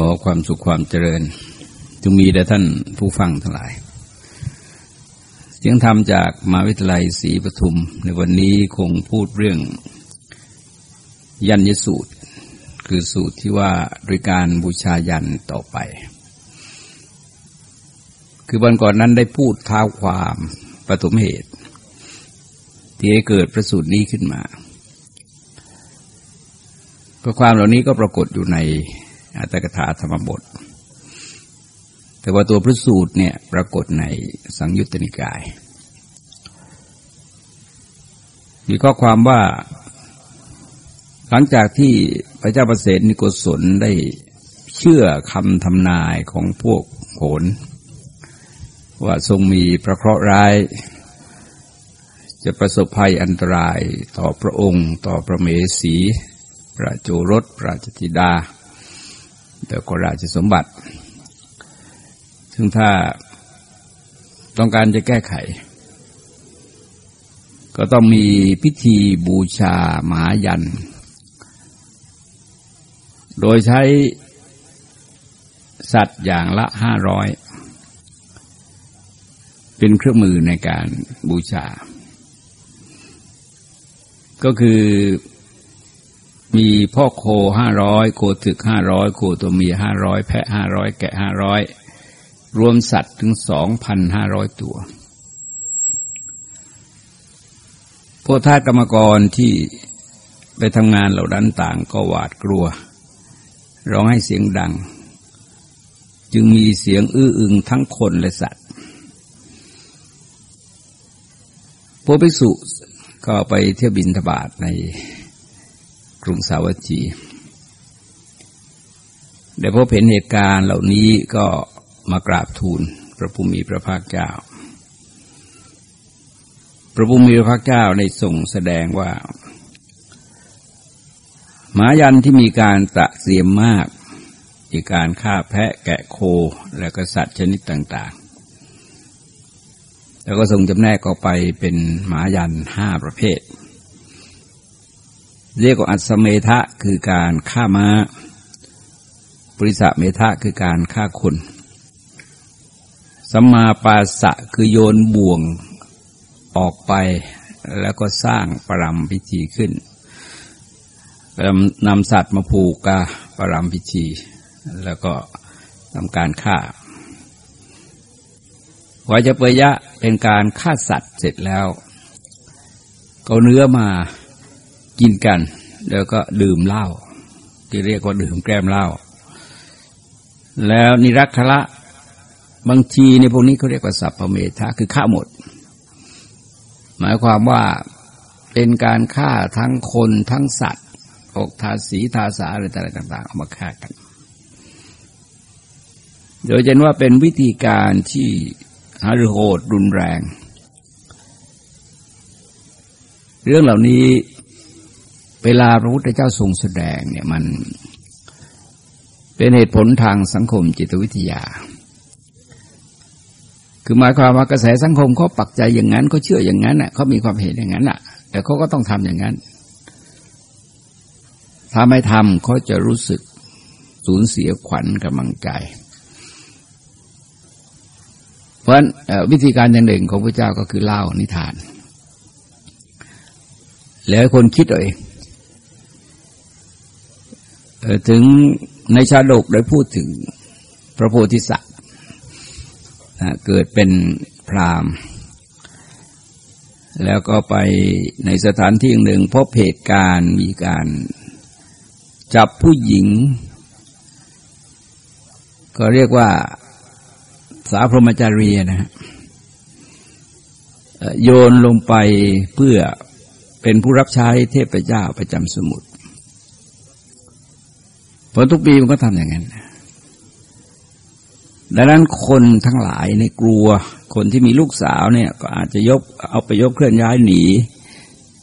อความสุขความเจริญจงมีแด่ท่านผู้ฟังทั้งหลายเสียงธรรมจากมหาวิทยาลัยศรีปทุม ในวันนี้คงพูดเรื่อง ยันยสูตร คือสูตรที่ว่าโดยการบูชายันต่อไป คือวันก่อนนั้นได้พูดท้าความปฐมเหตุ ที่ให้เกิดประสูตรนี้ขึ้นมาข้อความเหล่านี้ก็ปรากฏอยู่ใน อัตถกถาธรรมบท แต่ว่าตัวพระสูตรเนี่ยปรากฏในสังยุตตนิกาย มีข้อความว่า หลังจากที่พระเจ้าประเสริฐนิโกศลได้เชื่อคำทำนายของพวกโขน ว่าทรงมีพระเคราะห์ร้าย จะประสบภัยอันตรายต่อพระองค์ ต่อพระเมสีพระโจรสพระจติดา แต่ก็ราชสมบัติ ซึ่งถ้าต้องการจะแก้ไข ก็ต้องมีพิธีบูชาหมายัน โดยใช้สัตว์อย่างละห้าร้อยเป็นเครื่องมือในการบูชา ก็คือ มีพ่อโคห้าร้อยโคถึกห้าร้อยโคตัวเมียห้าร้อยแพะห้าร้อยแกะห้าร้อยรวมสัตว์ถึงสองพันห้าร้อยตัว พวกทาสกรรมกรที่ไปทำงานเหล่านั้นต่างก็หวาดกลัว ร้องให้เสียงดัง จึงมีเสียงอื้ออึงทั้งคนและสัตว์ พวกภิกษุก็ไปเที่ยวบินทบาทใน กรุงสาวัตถีได้พบเห็นเหตุการณ์เหล่านี้ก็มากราบทูลพระผู้มีพระภาคเจ้า พระผู้มีพระภาคเจ้าได้ส่งแสดงว่า หมายันที่มีการตะเสียมมากมีการฆ่าแพะแกะโคและก็สัตว์ชนิดต่าง ๆ แล้วก็ส่งจำแนกออกไปเป็นหมายันห้าประเภท เรียกว่าอัศเมทะคือการฆ่ามา้าปริสะเมทะคือการฆ่าคนสัมมาปาสะคือโยนบ่วงออกไปแล้วก็สร้างปรำพิธีขึ้นนำสัตว์มาผูกกาปรำพิธี แล้วก็ทำการฆ่าวาจเปยะเป็นการฆ่าสัตว์เสร็จแล้ว ก็เนื้อมา กินกัน แล้วก็ดื่มเหล้าที่เรียกว่าดื่มแกล้มเหล้าแล้วนิรักขละบางทีในพวกนี้เขาเรียกว่าสัพพเมธาคือฆ่าหมด หมายความว่าเป็นการฆ่าทั้งคนทั้งสัตว์อกทาสีทาสาอะไรต่าง ๆ เอามาฆ่ากัน โดยเห็นว่าเป็นวิธีการที่หารือโหดรุนแรง เรื่องเหล่านี้ เวลาพระพุทธเจ้าทรงแสดงเนี่ยมันเป็นเหตุผลทางสังคมจิตวิทยา คือหมายความว่ากระแสสังคมเขาปักใจอย่างนั้นเขาเชื่ออย่างนั้นน่ะเขามีความเห็นอย่างนั้นน่ะ แต่เขาก็ต้องทำอย่างนั้น ถ้าไม่ทำเขาจะรู้สึกสูญเสียขวัญกำลังใจ เพราะฉะนั้นวิธีการอย่างหนึ่งของพระเจ้าก็คือเล่านิทาน แล้วคนคิดเอาเอง ถึงในชาดกได้พูดถึงพระโพธิสัตว์เกิดเป็นพรามแล้วก็ไปในสถานที่หนึ่งพบเหตุการณ์มีการจับผู้หญิง ก็เรียกว่าสาพรหมจารีนะฮะโยนลงไปเพื่อเป็นผู้รับใช้เทพเจ้าประจำสมุทร เพราะทุกปีมันก็ทำอย่างนั้นดังนั้นคนทั้งหลายในกลัว คนที่มีลูกสาวเนี่ย ก็อาจจะยกเอาไปยกเคลื่อนย้ายหนี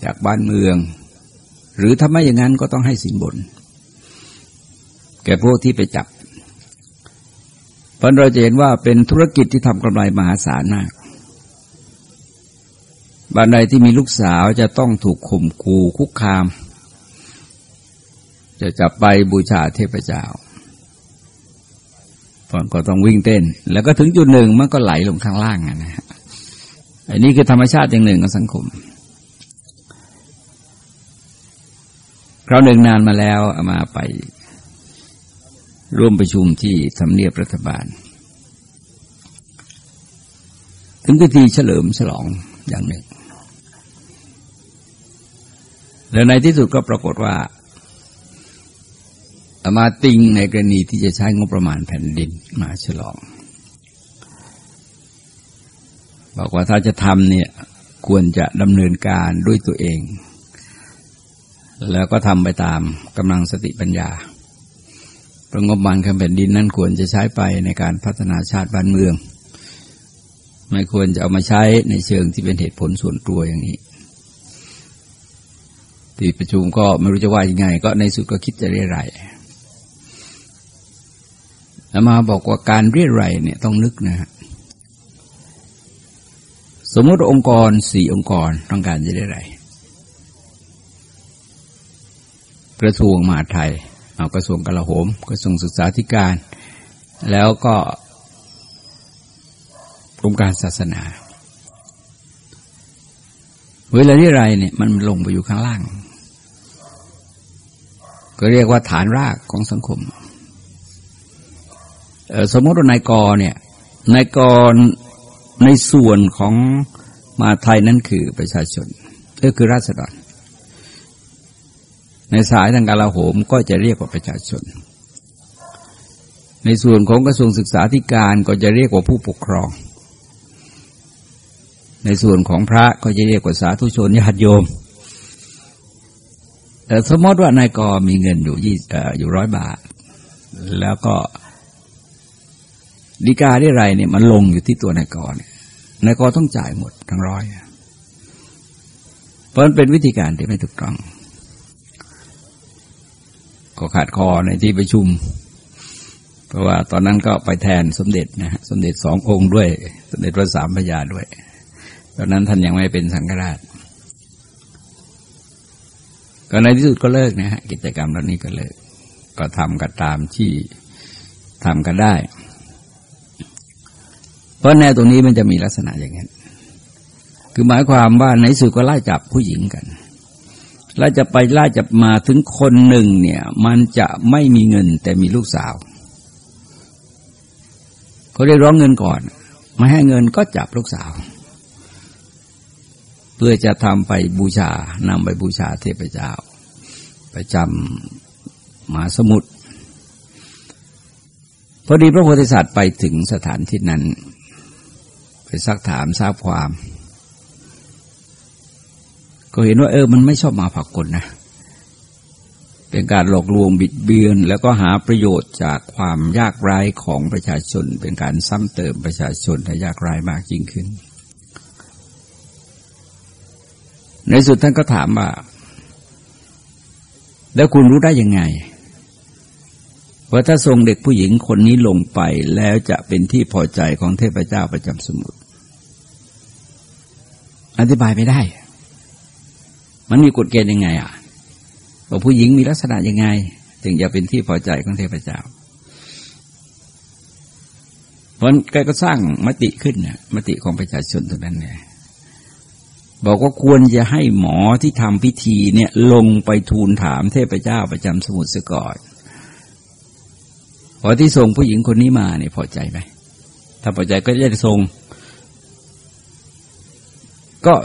จากบ้านเมือง หรือถ้าไม่อย่างนั้นก็ต้องให้สินบน แก่พวกที่ไปจับเพราะเราจะเห็นว่าเป็นธุรกิจที่ทำกำไรมหาศาลมากบ้านใดที่มีลูกสาวจะต้องถูกข่มขู่คุกคาม จะจับไปบูชาเทพเจ้าก็ต้องวิ่งเต้น แล้วก็ถึงจุดหนึ่งมันก็ไหลลงข้างล่างนะฮะอันนี้คือธรรมชาติอย่างหนึ่งของสังคม คราวหนึ่งนานมาแล้วามาไปร่วมประชุมที่ทำเนียบรัฐบาล ถึงพิธีเฉลิมฉลองอย่างหนึ่ง แล้วในที่สุดก็ปรากฏว่า มาติงในกรณีที่จะใช้งบประมาณแผ่นดินมาฉลอง บอกว่าถ้าจะทำเนี่ยควรจะดำเนินการด้วยตัวเอง แล้วก็ทำไปตามกำลังสติปัญญาประงบประมาณแผ่นดินนั้นควรจะใช้ไปในการพัฒนาชาติบ้านเมือง ไม่ควรจะเอามาใช้ในเชิงที่เป็นเหตุผลส่วนตัวอย่างนี้ที่ประชุมก็ไม่รู้จะว่ายังไง ก็ในสุดก็คิดจะเรียไร แล้วมาบอกว่าการเรียไรเนี่ยต้องนึกนะฮะสมมติองค์กรสี่องค์กรต้องการจะได้ไรกระทรวงมหาไทยเอากระทรวงกลาโหมกระทรวงศึกษาธิการ แล้วก็กรมการศาสนา เวลาที่ไรเนี่ยมันลงไปอยู่ข้างล่าง ก็เรียกว่าฐานรากของสังคม สมมติว่านายกเนี่ยนายกในส่วนของมาไทยนั่นคือประชาชนก็คือราษฎร ในสายทางการลาโหมก็จะเรียกว่าประชาชน ในส่วนของกระทรวงศึกษาธิการก็จะเรียกว่าผู้ปกครอง ในส่วนของพระก็จะเรียกว่าสาธุชนญาติโยมแต่สมมติว่านายกมีเงินอยู่ยี่อยู่ร้อยบาท แล้วก็ ดีกาได้ไรเนี่ยมันลงอยู่ที่ตัวนายกเนี่ยนายกรต้องจ่ายหมดทั้งร้อย เพราะมันเป็นวิธีการที่ไม่ถูกต้อง ก็ขาดคอในที่ประชุม เพราะว่าตอนนั้นก็ไปแทนสมเด็จนะฮะสมเด็จสององค์ด้วย สมเด็จพระสามพญาด้วย ตอนนั้นท่านยังไม่เป็นสังฆราชก็ในที่สุดก็เลิกนะฮะกิจกรรมเหล่านี้ก็เลิก ก็ทำกันตามที่ทำกันได้ เพราะแนวตรงนี้มันจะมีลักษณะอย่างนี้คือหมายความว่าในสุดก็ไล่จับผู้หญิงกันแล้วจะไปไล่จะมาถึงคนหนึ่งเนี่ย มันจะไม่มีเงินแต่มีลูกสาวเขาเรียกร้องเงินก่อน ไม่ให้เงินก็จับลูกสาว เพื่อจะทำไปบูชานำไปบูชาเทพเจ้า ไปจำมหาสมุทรพอดีพระโพธิสัตว์ไปถึงสถานที่นั้น ไปซักถามทราบความ ก็เห็นว่า เออ มันไม่ชอบมาผักกลนะเป็นการหลอกลวงบิดเบือน แล้วก็หาประโยชน์จากความยากไร้ของประชาชน เป็นการซ้ำเติมประชาชนให้ยากไร้มากยิ่งขึ้น ในสุดท่านก็ถามว่า แล้วคุณรู้ได้ยังไง ว่าถ้าทรงเด็กผู้หญิงคนนี้ลงไปแล้วจะเป็นที่พอใจของเทพเจ้าประจำสมุทร อธิบายไม่ได้ มันมีกฎเกณฑ์ยังไง อะว่าผู้หญิงมีลักษณะยังไง ถึงจะเป็นที่พอใจของเทพเจ้าเพราะแกก็สร้างมติขึ้นเนี่ยมติของประชาชนตรงนั้นเนี่ยบอกว่าควรจะให้หมอที่ทำพิธีเนี่ย ลงไปทูลถามเทพเจ้าประจำสมุทรสกอรพอที่ส่งผู้หญิงคนนี้มาเนี่ยพอใจไหมถ้าพอใจก็จะส่ง ก็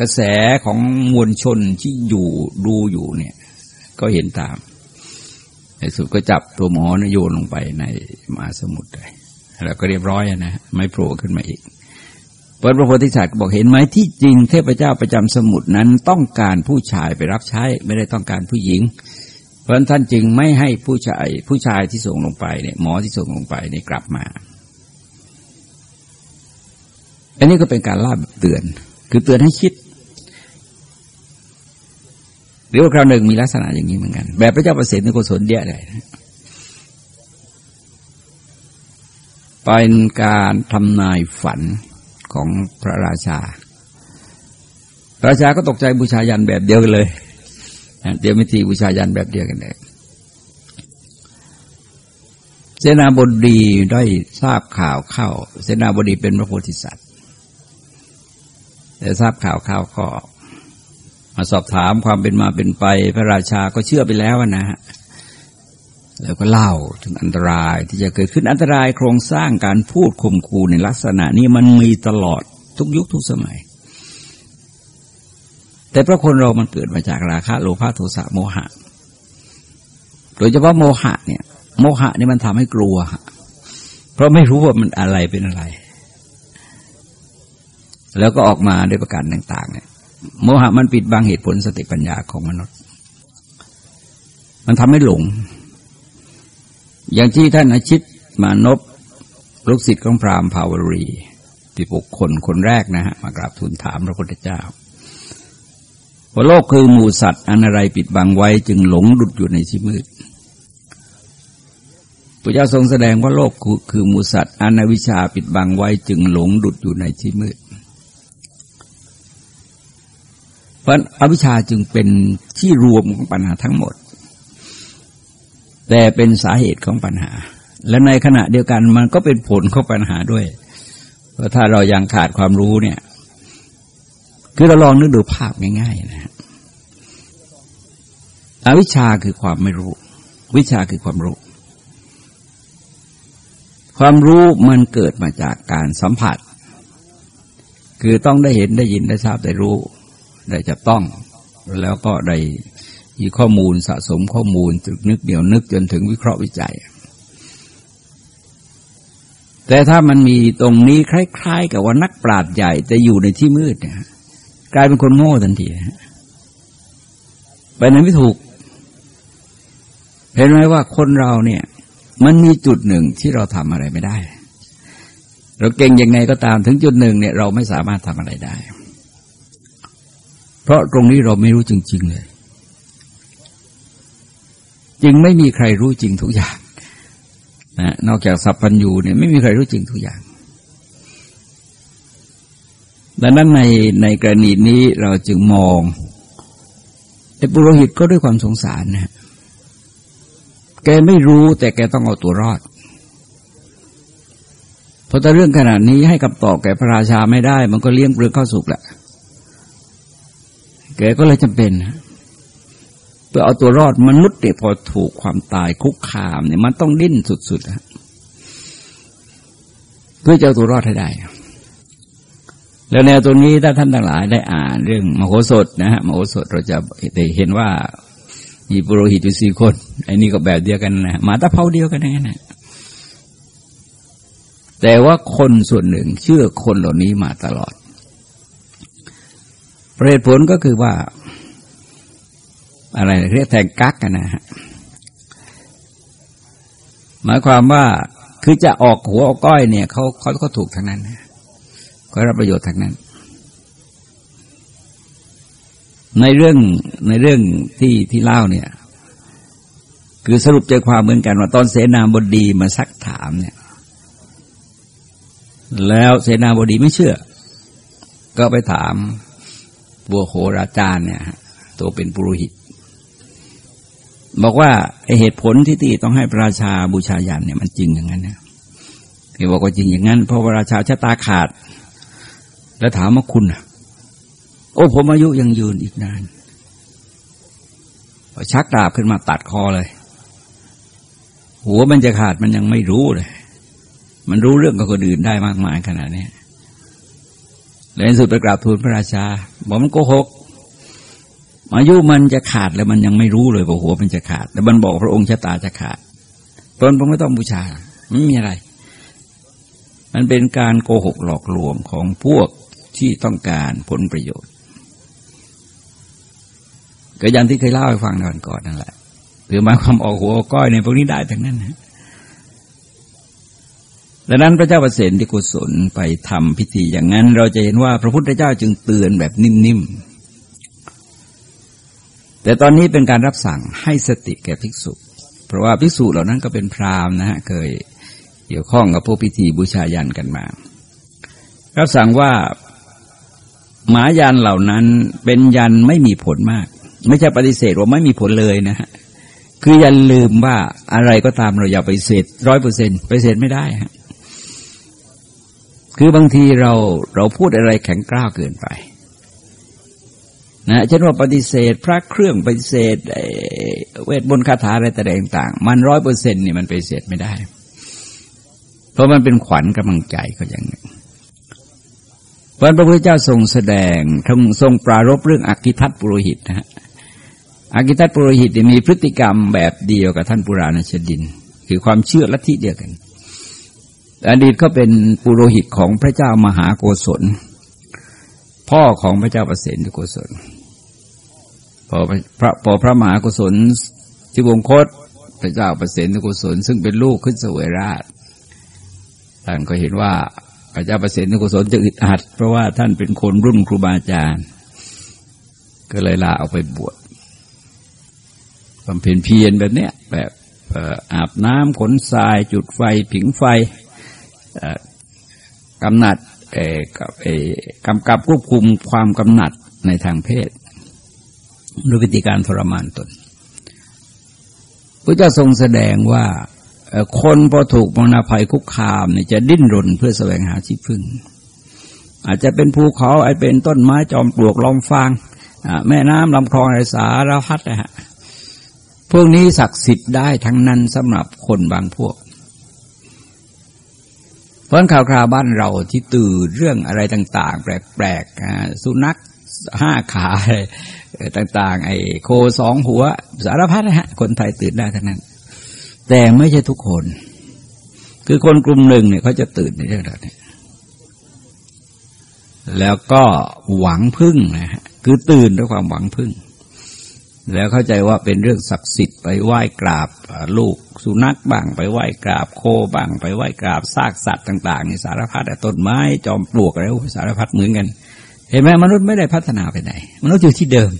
กระแสของมวลชนที่อยู่ดูอยู่เนี่ย ก็เห็นตาม ในสุดก็จับตัวหมอนโยนลงไปในมหาสมุทรเลยแล้วก็เรียบร้อยนะไม่โผล่ขึ้นมาอีกเปิดพระโพธิสัตว์บอกเห็นไหมที่จริงเทพเจ้าประจำสมุทรนั้นต้องการผู้ชายไปรับใช้ไม่ได้ต้องการผู้หญิง เพราะท่านจึงไม่ให้ผู้ชายผู้ชายที่ส่งลงไปเนี่ยหมอที่ส่งลงไปเนี่ยกลับมา อันนี้ก็เป็นการล่าเตือน คือเตือนให้คิดหรือว่าคราวหนึ่งมีลักษณะอย่างนี้เหมือนกัน แบบพระเจ้าประเสริฐในกุศลเดียเลยเป็นการทำนายฝันของพระราชาพระราชาก็ตกใจบูชายันแบบเดียวกันเลยเดียวม่ทีบูชายันแบบเดียวกันเลยเสนาบดีได้ทราบข่าวเข้า เสนาบดีเป็นพระโพธิสัตว์ แต่ทราบข่าวข้าวก็มาสอบถามความเป็นมาเป็นไป พระราชาก็เชื่อไปแล้วนะฮะแล้วก็เล่าถึงอันตรายที่จะเกิดขึ้นอันตรายโครงสร้างการพูดข่มขู่ในลักษณะนี้มันมีตลอดทุกยุคทุกสมัย แต่พระคนเรามันเกิดมาจากราคะโลภะโทสะโมหะ โดยเฉพาะโมหะเนี่ย โมหะนี่มันทำให้กลัว เพราะไม่รู้ว่ามันอะไรเป็นอะไร แล้วก็ออกมาด้วยประการต่าง ๆ เนี่ย โมหะมันปิดบังเหตุผลสติปัญญาของมนุษย์ มันทำให้หลง อย่างที่ท่านอาชิตมานพลูกศิษย์ของพราหมณ์ภาวรีที่ปุกคนคนแรกนะฮะ มากราบทูลถามพระพุทธเจ้าว่าโลกคือหมูสัตว์อันอะไรปิดบังไว้จึงหลงดุดอยู่ในที่มืดพระเจ้าทรงแสดงว่าโลกคือมูสัตว์อนวิชาปิดบังไว้จึงหลงดุดอยู่ในที่มืด เพ ราะอวิชชาจึงเป็นที่รวมของปัญหาทั้งหมด แต่เป็นสาเหตุของปัญหา และในขณะเดียวกันมันก็เป็นผลของปัญหาด้วย เพราะถ้าเรายังขาดความรู้เนี่ย คือเราลองนึกดูภาพง่าย ๆ นะอวิชชาคือความไม่รู้ วิชาคือความรู้ ความรู้มันเกิดมาจากการสัมผัส คือต้องได้เห็นได้ยินได้ทราบได้รู้ ได้จะต้อง แล้วก็ได้มีข้อมูลสะสมข้อมูลตึกนึกเดี๋ยวนึกจนถึงวิเคราะห์วิจัย แต่ถ้ามันมีตรงนี้คล้าย ๆ กับว่านักปราชญ์ใหญ่แต่อยู่ในที่มืดเนี่ยกลายเป็นคนโง่ทันทีไปนั้นไม่ถูก เห็นไหมว่าคนเราเนี่ย มันมีจุดหนึ่งที่เราทำอะไรไม่ได้ เราเก่งยังไงก็ตามถึงจุดหนึ่งเนี่ยเราไม่สามารถทำอะไรได้ เพราะตรงนี้เราไม่รู้จริง ๆ เลย จึงไม่มีใครรู้จริงทุกอย่างนะนอกจากสัพพัญญูเนี่ยไม่มีใครรู้จริงทุกอย่างดังนั้นในในกรณีนี้เราจึงมองไอ้ปุโรหิตก็ด้วยความสงสารนะแกไม่รู้แต่แกต้องเอาตัวรอด เพราะถ้าเรื่องขนาดนี้ให้กับตอบแก่พระราชาไม่ได้ มันก็เลี้ยงเปลือกข้าวสุกแหละ แกก็เลยจำเป็นเพื่อเอาตัวรอดมนุษย์เนี่ยพอถูกความตายคุกคามเนี่ยมันต้องดิ้นสุดๆเพื่อจะเอาตัวรอดให้ได้ แล้วแนวตัวนี้ถ้าท่านทั้งหลายได้อ่านเรื่องมโหสถนะฮะมโหสถเราจะเห็นว่ามีปุโรหิตอยู่สี่คนไอ้นี่ก็แบบเดียวกันนะมาตะเภาเดียวกันนั่นแหละแต่ว่าคนส่วนหนึ่งเชื่อคนเหล่านี้มาตลอด เหตุผลก็คือว่า อะไรเรียกแทงกักกันนะฮะหมายความว่าคือจะออกหัวออกก้อยเนี่ยเขาเขาก็ถูกทางนั้นเขารับประโยชน์ทางนั้น ในเรื่องในเรื่องที่ที่เล่าเนี่ย คือสรุปใจความเหมือนกันว่าตอนเสนาบดีมาซักถามเนี่ย แล้วเสนาบดีไม่เชื่อ ก็ไปถาม บัวโหราจารย์เนี่ยตัวเป็นปุโรหิต บอกว่าเหตุผลที่ตีต้องให้พระราชาบูชายันเนี่ยมันจริงอย่างนั้นนะเขาบอกว่าจริงอย่างนั้นเพราะพระราชาชะตาขาด แล้วถามว่าคุณอะโอ้ผมอายุยังยืนอีกนานชักดาบขึ้นมาตัดคอเลย หัวมันจะขาดมันยังไม่รู้เลย มันรู้เรื่องกับคนอื่นได้มากมายขนาดนี้ เลยสุดไปกราบทูลพระราชาบอกมันโกหกอายุมันจะขาดแล้วมันยังไม่รู้เลยว่าหัวมันจะขาด แต่มันบอกพระองค์ชะตาจะขาดตนผมไม่ต้องบูชาไม่มีอะไร มันเป็นการโกหกหลอกลวงของพวกที่ต้องการผลประโยชน์ ก็อย่างที่เคยเล่าให้ฟังตอนก่อนนั่นแหละหรือมาความออกหัวก้อยในพวกนี้ได้ทั้งนั้นนะ ดังนั้นพระเจ้าประเสนที่กุศลไปทำพิธีอย่างนั้น เราจะเห็นว่าพระพุทธเจ้าจึงเตือนแบบนิ่มๆ แต่ตอนนี้เป็นการรับสั่งให้สติแก่ภิกษุ เพราะว่าภิกษุเหล่านั้นก็เป็นพราหมณ์นะฮะเคยเกี่ยวข้องกับพวกพิธีบูชายันกันมา รับสั่งว่าหมายันเหล่านั้นเป็นยันไม่มีผลมาก ไม่ใช่ปฏิเสธว่าไม่มีผลเลยนะฮะคืออย่าลืมว่าอะไรก็ตามเราอย่าไปเสดร้อยเปอร์เซ็นไปเสดไม่ได้ฮะ คือบางทีเราเราพูดอะไรแข็งกร้าวเกินไปนะเช่นว่าปฏิเสธ พระเครื่องปฏิเสธเวทบนคาถาอะไรต่างๆ มันร้อยเปอร์เซ็นต์นี่มันปฏิเสธไม่ได้ เพราะมันเป็นขวัญกำลังใจก็อย่างหนึ่งวันพระพุทธเจ้าทรงแสดงทรงปรารบเรื่องอกิทัตปุโรหิตนะฮะอากิทัตปุโรหิตมีพฤติกรรมแบบเดียวกับท่านปุราณชดิน คือความเชื่อลัทธิเดียวกัน อดีตก็เป็นปุโรหิตของพระเจ้ามหาโกศล พ่อของพระเจ้าประเสนทโกศลพอพระพอพระมหาโกศลที่วงคตพระเจ้าประเสนทโกศลซึ่งเป็นลูกขึ้นเสวยราชท่านก็เห็นว่าพระเจ้าประเสนทโกศลจะอึดอัด เพราะว่าท่านเป็นคนรุ่นครูบาอาจารย์ ก็เลยลาเอาไปบวชบำเพ็ญเพียรแบบเนี้ยแบบอาบน้ำขนทรายจุดไฟผิงไฟ กำหนัดกำกับควบคุมความกำหนัดในทางเพศด้วยวิธีการทรมานตนพระเจ้าทรงแสดงว่าคนพอถูกมรณภัยคุกคามเนี่ยจะดิ้นรนเพื่อแสวงหาที่พึ่ง อาจจะเป็นภูเขาอาจเป็นต้นไม้จอมปลวกลอมฟางแม่น้ำลำคลองไรสารพัดนะฮะพวกนี้ศักดิ์สิทธิ์ได้ทั้งนั้นสำหรับคนบางพวก เพราะข่าวคราวบ้านเราที่ตื่นเรื่องอะไรต่าง ๆ แปลกๆสุนัขห้าขาต่าง ๆ ไอ้โคสองหัว สารพัดนะฮะคนไทยตื่นได้ทั้งนั้น แต่ไม่ใช่ทุกคน คือคนกลุ่มหนึ่งเนี่ยเขาจะตื่นในเรื่องนี้แล้วก็หวังพึ่งนะฮะคือตื่นด้วยความหวังพึ่ง แล้วเข้าใจว่าเป็นเรื่องศักดิ์สิทธิ์ไปไหว้กราบลูกสุนัขบ้างไปไหว้กราบโคบ้างไปไหว้กราบซากสัตว์ต่างๆนี่สารพัดต้นไม้จอมปลวกอะไรสารพัดเหมือนกัน เห็นไหมมนุษย์ไม่ได้พัฒนาไปไหน มนุษย์อยู่ที่เดิม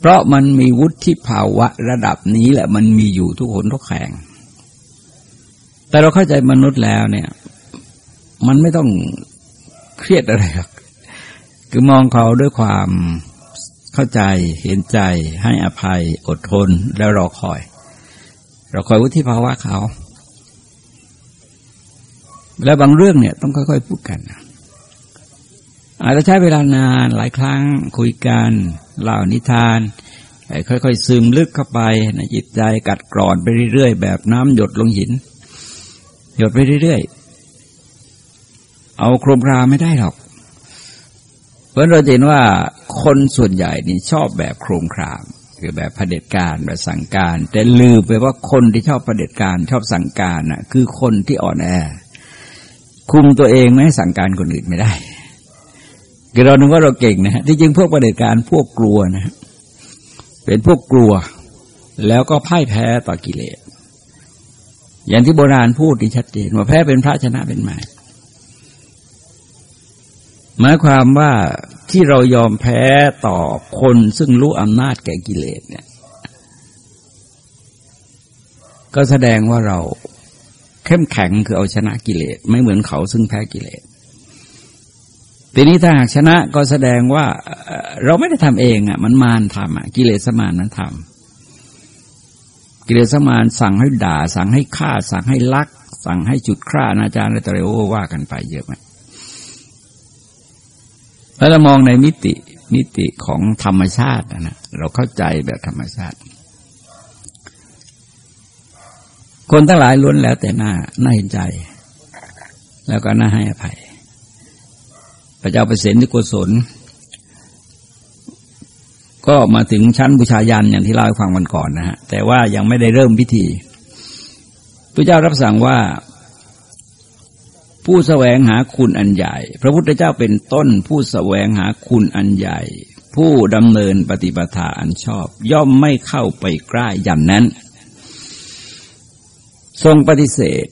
เพราะมันมีวุฒิภาวะระดับนี้แหละมันมีอยู่ทุกคนทุกแข่งแต่เราเข้าใจมนุษย์แล้วเนี่ย มันไม่ต้องเครียดอะไรหรอกคือมองเขาด้วยความ เข้าใจเห็นใจให้อภัยอดทนแล้วรอคอยรอคอยวุฒิภาวะเขา แล้วบางเรื่องเนี่ยต้องค่อยๆพูดกัน อาจจะใช้เวลานานหลายครั้งคุยกันเล่านิทานค่อยๆซึมลึกเข้าไปในจิตใจกัดกร่อนไปเรื่อยๆ แบบน้ำหยดลงหิน หยดไปเรื่อยๆ เอาโครมราไม่ได้หรอก เพราะเราเห็นว่าคนส่วนใหญ่นี่ชอบแบบโครงคราม คือแบบเผด็จการแบบสั่งการ แต่ลืมไปว่าคนที่ชอบเผด็จการชอบสั่งการน่ะคือคนที่อ่อนแอ คุมตัวเองไม่ให้สั่งการคนอื่นไม่ได้คือเรานึกว่าเราเก่งนะฮะที่จริงพวกเด็จการพวกกลัวนะเป็นพวกกลัว แล้วก็พ่ายแพ้ต่อกิเลส อย่างที่โบราณพูดที่ชัดเจนว่าแพ้เป็นพระชนะเป็นไม้ หมายความว่าที่เรายอมแพ้ต่อคนซึ่งรู้อำนาจแก่กิเลสเนี่ย ก็แสดงว่าเราเข้มแข็งคือเอาชนะกิเลส ไม่เหมือนเขาซึ่งแพ้กิเลสทีนี้ถ้าหากชนะก็แสดงว่าเราไม่ได้ทำเองอะ มันมารทำอะกิเลสมารนั้นทำกิเลสมารสั่งให้ด่า สั่งให้ฆ่า สั่งให้ลัก สั่งให้จุดฆ่าอาจารย์อะไรต่ออะไรโอ้ว่ากันไปเยอะไหม แล้วเรามองในมิติมิติของธรรมชาตินะเราเข้าใจแบบธรรมชาติ คนทั้งหลายล้วนแล้วแต่หน้าน่าเห็นใจ แล้วก็น่าให้อภัย พระเจ้าเปรตที่กุศลก็มาถึงชั้นบูชายันอย่างที่เล่าให้ฟังวันก่อนนะฮะแต่ว่ายังไม่ได้เริ่มพิธีพระเจ้ารับสั่งว่า ผู้แสวงหาคุณอันใหญ่ พระพุทธเจ้าเป็นต้นผู้แสวงหาคุณอันใหญ่ ผู้ดำเนินปฏิปทาอันชอบ ย่อมไม่เข้าไปใกล้ยันนั้น ทรงปฏิเสธ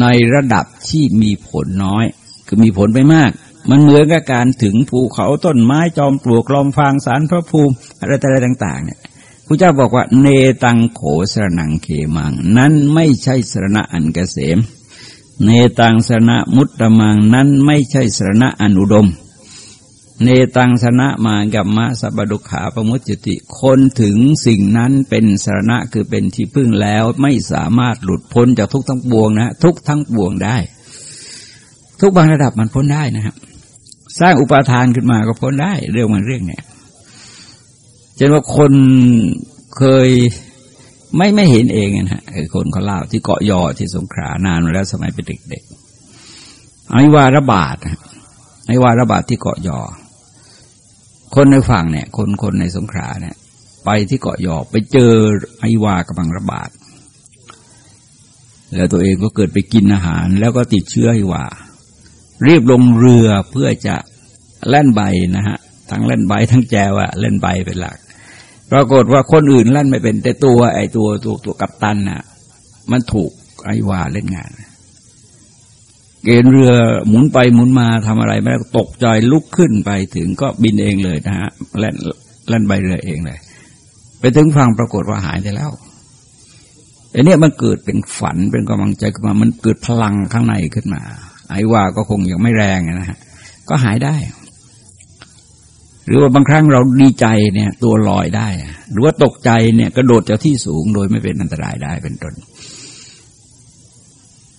ในระดับที่มีผลน้อย คือมีผลไปมาก มันเหมือนกับการถึงภูเขาต้นไม้จอมปลวกลอมฟางสารพระภูมิอะไรต่าง ๆ เนี่ยพระเจ้าบอกว่า เนตังโขสรนังเคมัง นั้นไม่ใช่สรณะอันเกษม เนตังสนะมุตตมังนั้นไม่ใช่สระอนุดม เนตังสนะมากัมมะสัพดุขาปมุจติ คนถึงสิ่งนั้นเป็นสารณะคือเป็นที่พึ่งแล้วไม่สามารถหลุดพ้นจากทุกทั้งปวงนะ ทุกทั้งปวงได้ ทุกบางระดับมันพ้นได้นะครับสร้างอุปาทานขึ้นมาก็พ้นได้ เรื่องมันเรื่องเนี้ยจนว่าคนเคย ไม่ไม่เห็นเองนะฮะคนเขาเล่าที่เกาะยอที่สงขลานานมาแล้วสมัยเป็นเด็กๆไอ้วาระบาดไอ้วาระบาดที่เกาะยอ คนในฝั่งเนี่ย คนคนในสงขลาเนี่ย ไปที่เกาะยอไปเจอไอ้วากำลังระบาด แล้วตัวเองก็เกิดไปกินอาหาร แล้วก็ติดเชื้อไอ้วารีบลงเรือเพื่อจะเล่นใบนะฮะทั้งเล่นใบทั้งแจวอะเล่นใบเป็นหลัก ปรากฏว่าคนอื่นลั่นไม่เป็นแต่ตัวไอ้ตัวตัวตัวกัปตันน่ะ มันถูกไอวาเล่นงาน เกณฑ์เรือหมุนไปหมุนมาทำอะไรไม่ได้ตกใจลุกขึ้นไปถึงก็บินเองเลยนะฮะเล่นเล่นใบเรือเองเลย ไปถึงฟังปรากฏว่าหายไปแล้วไอ้นี่มันเกิดเป็นฝันเป็นกำลังใจขึ้นมา มันเกิดพลังข้างในขึ้นมา ไอ้ว่าก็คงยังไม่แรงนะฮะ ก็หายได้ หรือว่าบางครั้งเราดีใจเนี่ย ตัวลอยได้ หรือว่าตกใจเนี่ยกระโดดจากที่สูงโดยไม่เป็นอันตรายได้เป็นต้น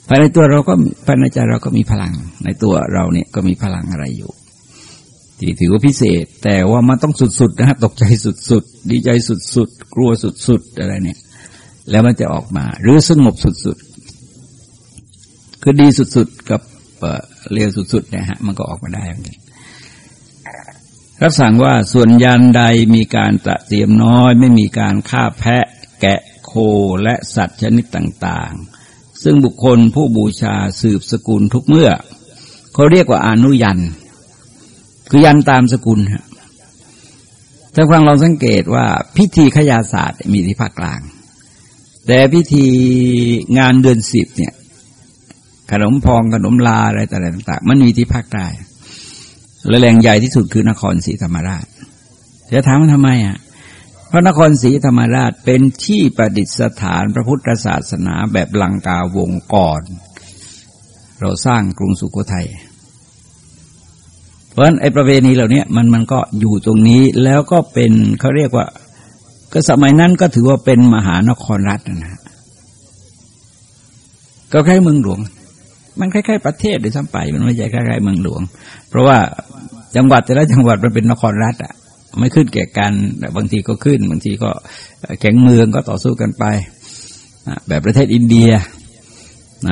ภายในตัวเราก็ภายในใจเราก็มีพลัง ในตัวเราเนี่ยก็มีพลังอะไรอยู่ ที่ถือว่าพิเศษ แต่ว่ามันต้องสุดๆนะฮะตกใจสุดๆ ดีใจสุดๆ กลัวสุดๆ อะไรเนี่ย แล้วมันจะออกมา หรือสงบสุดๆ คือดีสุดๆ กับเลวสุดๆเนี่ยฮะมันก็ออกมาได้เหมือนกัน รับสั่งว่าส่วนยันใดมีการตะเตรียมน้อย ไม่มีการฆ่าแพะ แกะโคและสัตว์ชนิดต่างๆ ซึ่งบุคคลผู้บูชาสืบสกุลทุกเมื่อ เขาเรียกว่าอนุยัน คือยันตามสกุลถ้าฟังลองสังเกตว่าพิธีขยาศาสตร์มีที่ภาคกลาง แต่พิธีงานเดือนสิบเนี่ยขนมพองขนมลาอะไรต่างๆมันมีที่ภาคใต้ และแหล่งใหญ่ที่สุดคือนครศรีธรรมราชจะถามว่าทำไมอะเพราะนครศรีธรรมราชเป็นที่ประดิษฐานพระพุทธศาสนาแบบลังกาวงก่อน เราสร้างกรุงสุโขทัยเพราะฉะนั้นไอ้ประเพณีเหล่านี้มันมันก็อยู่ตรงนี้แล้วก็เป็นเขาเรียกว่า ก็สมัยนั้นก็ถือว่าเป็นมหานครรัฐนะ ก็คล้ายเมืองหลวง มันคล้ายๆประเทศโดยซ้ำไป มันไม่ใช่คล้ายๆเมืองหลวง เพราะว่า จังหวัดแต่ละจังหวัดมันเป็นนครรัฐอะไม่ขึ้นแก่กันแต่บางทีก็ขึ้น บางทีก็แข่งเมืองก็ต่อสู้กันไป แบบประเทศอินเดีย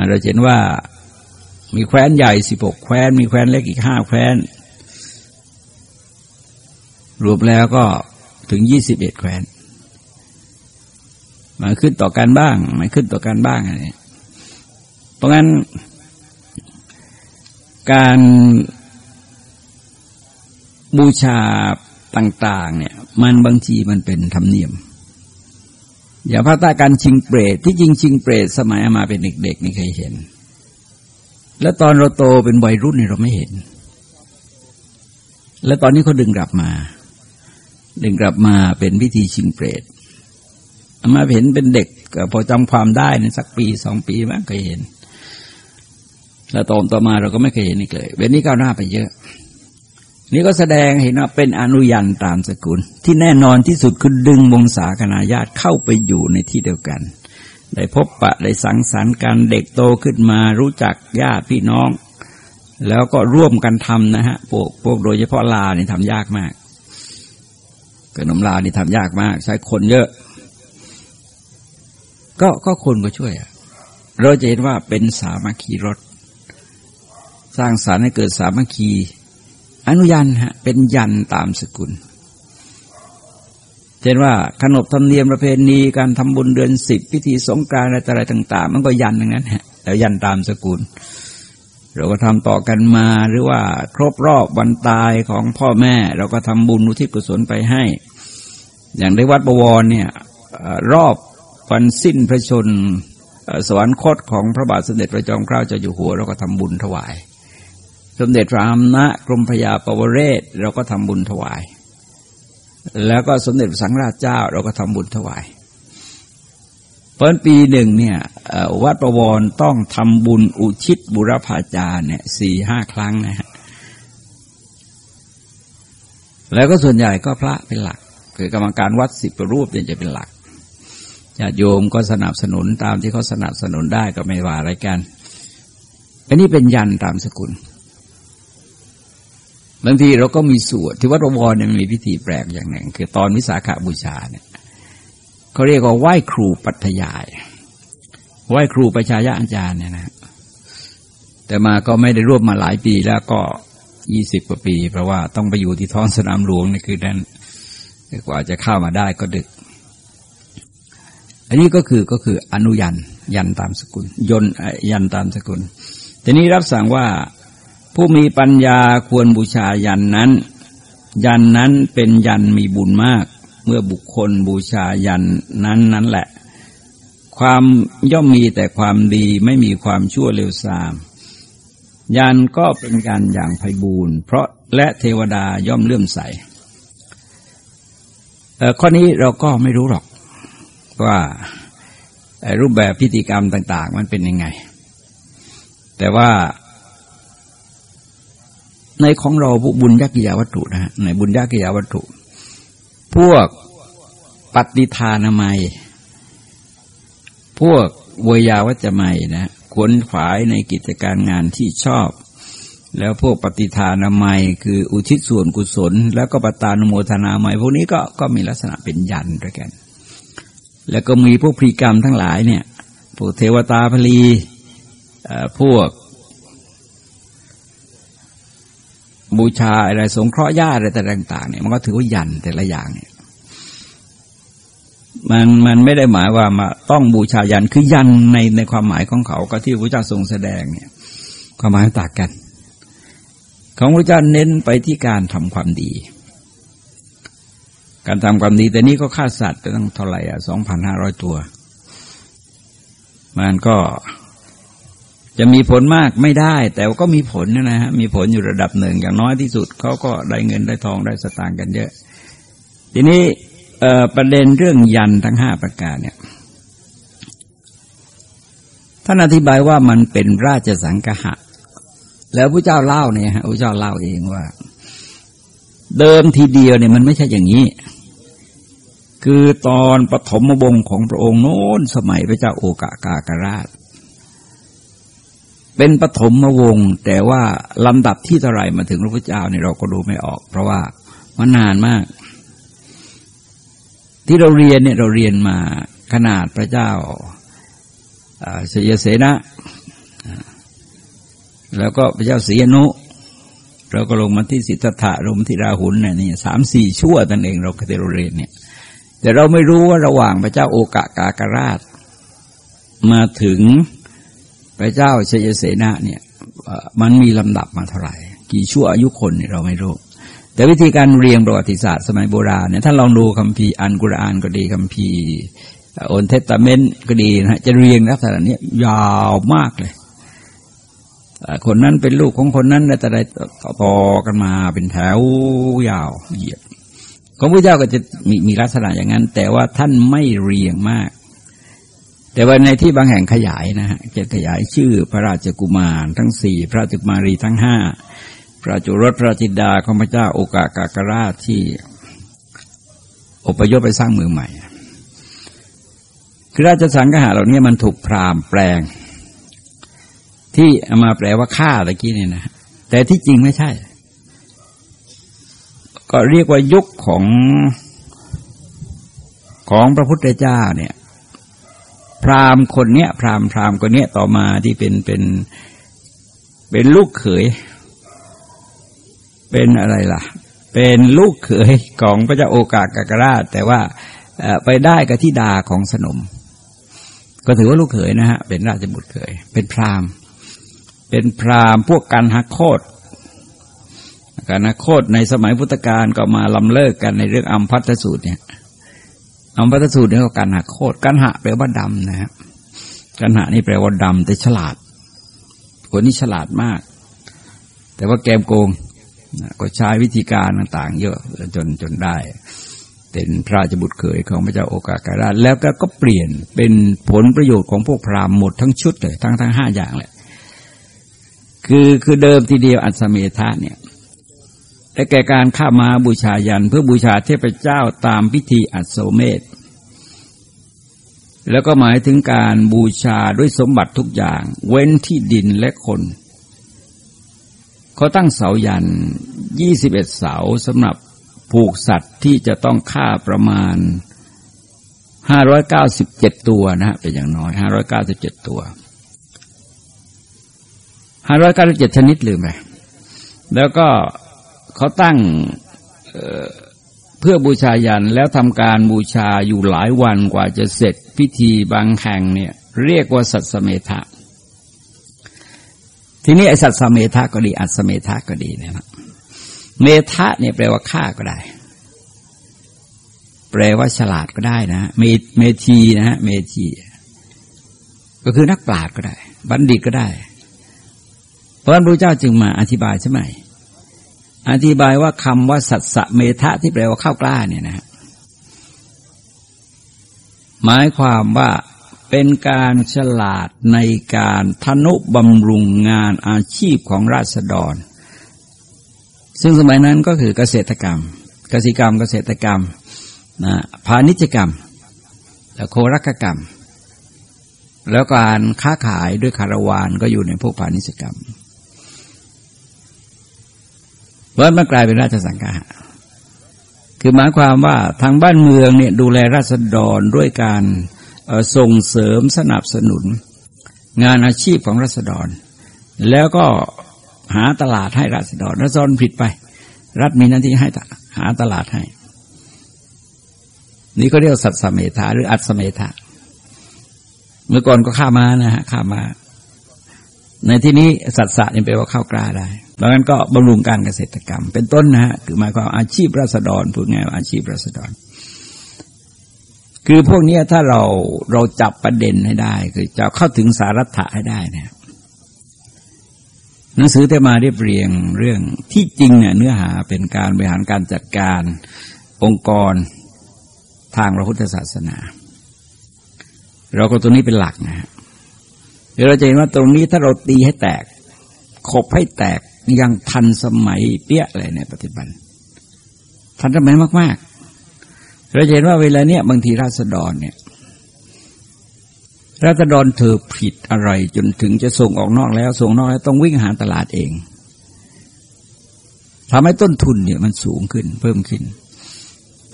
เราเห็นว่ามีแคว้นใหญ่สิบหกแคว้น มีแคว้นเล็กอีกห้าแคว้น รวมแล้วก็ถึงยี่สิบเอ็ดแคว้นมาขึ้นต่อกันบ้างไม่ขึ้นต่อกันบ้างอะไรเพราะงั้นการ บูชาต่างๆเนี่ยมันบางทีมันเป็นธรรมเนียม อย่าพาตาการชิงเปรตที่จริงชิงเปรตสมัยมาเป็นเด็กๆนี่เคยเห็น แล้วตอนเราโตเป็นวัยรุ่นเนี่ยเราไม่เห็น แล้วตอนนี้เขาดึงกลับมา ดึงกลับมาเป็นพิธีชิงเปรตมาเห็นเป็นเด็กพอจำความได้ในสักปีสองปีมั้งเคยเห็น แล้วต่อต่อมาเราก็ไม่เคยเห็นอีกเลยเวลนี้ก้าวหน้าไปเยอะ นี่ก็แสดงเห็นว่าเป็นอนุยันตามสกุล ที่แน่นอนที่สุดคือดึงวงศาคณาญาติเข้าไปอยู่ในที่เดียวกัน ได้พบปะได้สังสรรค์กันเด็กโตขึ้นมารู้จักญาติพี่น้อง แล้วก็ร่วมกันทำนะฮะพวกพวกโดยเฉพาะลานี่ทำยากมากขนมลานี่ทำยากมาก ใช้คนเยอะ ก็ก็คนก็ช่วยเราจะเห็นว่าเป็นสามัคคีรถ สร้างสารรค์ให้เกิดสามัคคี อนุยันฮะเป็นยันตามสกุล เช่นว่าขนบธรรมเนียมประเพณีการทำบุญเดือนสิบพิธีสงกานต์อะไรต่าง ๆ มันก็ยันอย่างนั้นฮะแล้วยันตามสกุลเราก็ทำต่อกันมาหรือว่าครบรอบวันตายของพ่อแม่ เราก็ทำบุญอุทิศกุศลไปให้ อย่างในวัดบวรเนี่ยรอบวันสิ้นพระชนสวรรคตของพระบาทสมเด็จพระจอมเกล้าเจ้าอยู่หัว เราก็ทำบุญถวาย สมเด็จพระอำนะกรมพยาปวเรศ เราก็ทำบุญถวาย แล้วก็สมเด็จสังฆราชเจ้าเราก็ทำบุญถวายเพราะปีหนึ่งเนี่ยวัดประวรต้องทำบุญอุชิตบุรพาจาร์เนี่ยสี่ห้าครั้งนะฮะแล้วก็ส่วนใหญ่ก็พระเป็นหลัก คือกรรมการวัดสิบรูปเนี่ยจะเป็นหลักญาติโยมก็สนับสนุนตามที่เขาสนับสนุนได้ก็ไม่ว่าอะไรกัน อันนี้เป็นยันตามสกุล บางทีเราก็มีสวดที่วัดวรเนี่ยมีพิธีแปลกอย่างหนึ่ง คือตอนวิสาขาบูชาเนี่ยเขาเรียกว่าไหว้ครูปัทยายไหว้ครูประชายาอาจารย์เนี่ยนะแต่มาก็ไม่ได้ร่วมมาหลายปีแล้วก็ยี่สิบกว่าปี เพราะว่าต้องไปอยู่ที่ท้องสนามหลวงในคืนนั้นกว่าจะเข้ามาได้ก็ดึก อันนี้ก็คือก็คืออนุยันยันตามสกุล ยนยันตามสกุลทีนี้รับสั่งว่า ผู้มีปัญญาควรบูชายันนั้น ยันนั้นเป็นยันมีบุญมาก เมื่อบุคคลบูชายันนั้นนั้นแหละ ความย่อมมีแต่ความดีไม่มีความชั่วเร็วซาม ยันก็เป็นการอย่างไพบูรณ์เพราะและเทวดาย่อมเลื่อมใสข้อนี้เราก็ไม่รู้หรอกว่ารูปแบบพิธีกรรมต่าง ๆ มันเป็นยังไง แต่ว่า ในของเราบุญยักกิยาวัตถุนะฮะในบุญยักกิยาวัตถุ พวกปฏิทานามัย พวกเวยาวัจไมยนะขวนขวายในกิจการงานที่ชอบ แล้วพวกปฏิทานามัย คืออุทิศส่วนกุศล แล้วก็ปตานุโมทนาใหม่พวกนี้ก็ก็มีลักษณะเป็นยันด้วยกัน แล้วก็มีพวกพรีกรรมทั้งหลายเนี่ยพวกเทวตาพลีพวก บูชาอะไรสงเคราะห์ญาติอะไรต่างๆเนี่ยมันก็ถือว่ายันแต่ละอย่างเนี่ยมันมันไม่ได้หมายว่ามาต้องบูชายันคือยันในในความหมายของเขาก็ที่พระเจ้าทรงแสดงเนี่ยความหมายต่างกัน ของพระเจ้าเน้นไปที่การทำความดี การทำความดีแต่นี้ก็ฆ่าสัตว์ไปตั้งเท่าไหร่อะสองพันห้าร้อยตัว มันก็ จะมีผลมากไม่ได้ แต่ก็มีผลนะฮะมีผลอยู่ระดับหนึ่งอย่างน้อยที่สุดเขาก็ได้เงินได้ทองได้สตางค์กันเยอะ ทีนี้ประเด็นเรื่องยันทั้งห้าประการเนี่ยท่านอธิบายว่ามันเป็นราชสังกหะ แล้วพระเจ้าเล่าเนี่ยฮะพระเจ้าเล่าเองว่า เดิมทีเดียวเนี่ยมันไม่ใช่อย่างนี้ คือตอนปฐมบงของพระองค์โน้นสมัยพระเจ้าโอกากากราช เป็นปฐมวงแต่ว่าลำดับที่เท่าไรมาถึงพระพุทธเจ้าเนี่ยเราก็ดูไม่ออก เพราะว่ามันนานมาก ที่เราเรียนเนี่ยเราเรียนมาขนาดพระเจ้าเสยเสนะ แล้วก็พระเจ้าศรีอนุ เราก็ลงมาที่สิทธัตถะลงมาที่ราหุลเนี่ยนี่สามสี่ชั่วตันเองเราก็ที่เราเรียนเนี่ย แต่เราไม่รู้ว่าระหว่างพระเจ้าโอกะกากราช มาถึง พระเจ้าเฉยเสนะเนี่ยมันมีลำดับมาเท่าไหร่ กี่ชั่วอายุคนเนี่ยเราไม่รู้ แต่วิธีการเรียงประวัติศาสตร์สมัยโบราณเนี่ยถ้าลองดูคัมภีร์อันกุรอานก็ดีคัมภีร์โอนเทตเมนต์ก็ดีนะจะเรียงลักษณะนี้ยาวมากเลยคนนั้นเป็นลูกของคนนั้นแต่ใดต่อกันมาเป็นแถวยาวเหยียดของพระเจ้าก็จะมีมีลักษณะอย่างนั้น แต่ว่าท่านไม่เรียงมาก แต่ว่าในที่บางแห่งขยายนะฮะจะขยายชื่อพระราชกุมารทั้งสี่พระราชกุมารีทั้งห้าพระจุรสพระจิดาของพระเจ้าโอกากากราชที่อพยพไปสร้างเมืองใหม่คือราชสังหะเหล่านี้มันถูกพรามแปลง ที่เอามาแปลว่าฆ่าตะกี้เนี่ยนะ แต่ที่จริงไม่ใช่ ก็เรียกว่ายุคของของพระพุทธเจ้าเนี่ย พราหมณ์คนเนี้ยพราหมณ์พราหมณ์คนเนี้ยต่อมาที่เป็นเป็นเป็นลูกเขย เป็นอะไรล่ะ เป็นลูกเขยของพระเจ้าโอกากากราช แต่ว่าไปได้กับที่ดาของสนม ก็ถือว่าลูกเขยนะฮะเป็นราชบุตรเขย เป็นพราหมณ์ เป็นพราหมณ์พวกการหักโคดการหักโคดในสมัยพุทธกาลก็มาลำเลิกกันในเรื่องอัมพัทสูตรเนี่ย อัมพัทสูตรนี่ก็การหักโคดการหะแปลว่าดำนะครับการหะนี่แปลว่าดำแต่ฉลาดคนนี้ฉลาดมาก แต่ว่าแกมโกงก็ใช้วิธีการต่าง ๆ เยอะจนจนได้ เป็นพระราชบุตรเขยของพระเจ้าโอกาการาชแล้วก็ก็เปลี่ยนเป็นผลประโยชน์ของพวกพราหมณ์หมดทั้งชุดเลยทั้งทั้งห้าอย่างเลยคือคือเดิมทีเดียวอัศเมธาเนี่ย และแก่การข้ามาบูชายันเพื่อบูชาเทพเจ้าตามพิธีอัศเมธแล้วก็หมายถึงการบูชาด้วยสมบัติทุกอย่าง เว้นที่ดินและคน เขาตั้งเสายันยี่สิบเอ็ดเสาสำหรับผูกสัตว์ที่จะต้องฆ่าประมาณห้าร้อยเก้าสิบเจ็ดตัวนะฮะเป็นอย่างน้อยห้าร้อยเก้าสิบเจ็ดตัวห้าร้อยเก้าสิบเจ็ดชนิดลืมไปแล้วก็ เขาตั้งเพื่อบูชายันแล้วทำการบูชาอยู่หลายวันกว่าจะเสร็จพิธีบางแห่งเนี่ยเรียกว่าสัตสเมธะทีนี้ไอสัตสเมธะก็ดี อัสเมธะก็ดีนะครับเมธะเนี่ยแปลว่าฆ่าก็ได้ แปลว่าฉลาดก็ได้นะเมเมธีนะฮะเมธีก็คือนักปราชญ์ก็ได้ บัณฑิตก็ได้ เพราะนั้นพระเจ้าจึงมาอธิบายใช่ไหม อธิบายว่าคำว่าสัตสเมธะที่แปลว่าข้าวกล้าเนี่ยนะหมายความว่าเป็นการฉลาดในการทนุบำรุงงานอาชีพของราษฎร ซึ่งสมัยนั้นก็คือเกษตรกรรม เกษตรกรรม เกษตรกรรมนะพาณิชยกรรม และโครักกรรม แล้วการค้าขายด้วยคารวานก็อยู่ในพวกพาณิชยกรรม เพราะมันกลายเป็นราชสังฆะคือหมายความว่าทางบ้านเมืองเนี่ยดูแลราษฎรด้วยการส่งเสริมสนับสนุน งานอาชีพของราษฎร แล้วก็หาตลาดให้ราษฎรราษฎรผิดไป รัฐมีหน้าที่ให้หาตลาดให้ นี่ก็เรียกสัตสเมธาหรืออัตสเมธาเมื่อก่อนก็ข้ามานะฮะข้ามา ในที่นี้สัตสะนี่แปลว่าข้าวกล้าได้ดังนั้นก็บำรุงการเกษตรกรรม เป็นต้นนะฮะคือหมายความอาชีพรัษฎรพูดง่ายว่าอาชีพรัษฎร คือพวกนี้ถ้าเราเราจับประเด็นให้ได้ คือจะเข้าถึงสารัตให้ได้เนี่ยหนังสือเทมาเรียบเรียงเรื่องที่จริงเนี่ยเนื้อหาเป็นการบริหารการจัดการองค์กรทางพระพุทธศาสนา เราก็ตรงนี้เป็นหลักนะฮะ เดี๋ยวเราจะเห็นว่าตรงนี้ถ้าเราตีให้แตก ขบให้แตกยังทันสมัยเปี้ยเลยในปัจจุบัน ทันสมัยมากๆ เราเห็นว่าเวลาเนี้ยบางทีราษฎรเนี่ยราษฎรเธอผิดอะไรจนถึงจะส่งออกนอกแล้ว ส่งนอกแล้วต้องวิ่งหาตลาดเองทำให้ต้นทุนเนี่ยมันสูงขึ้นเพิ่มขึ้น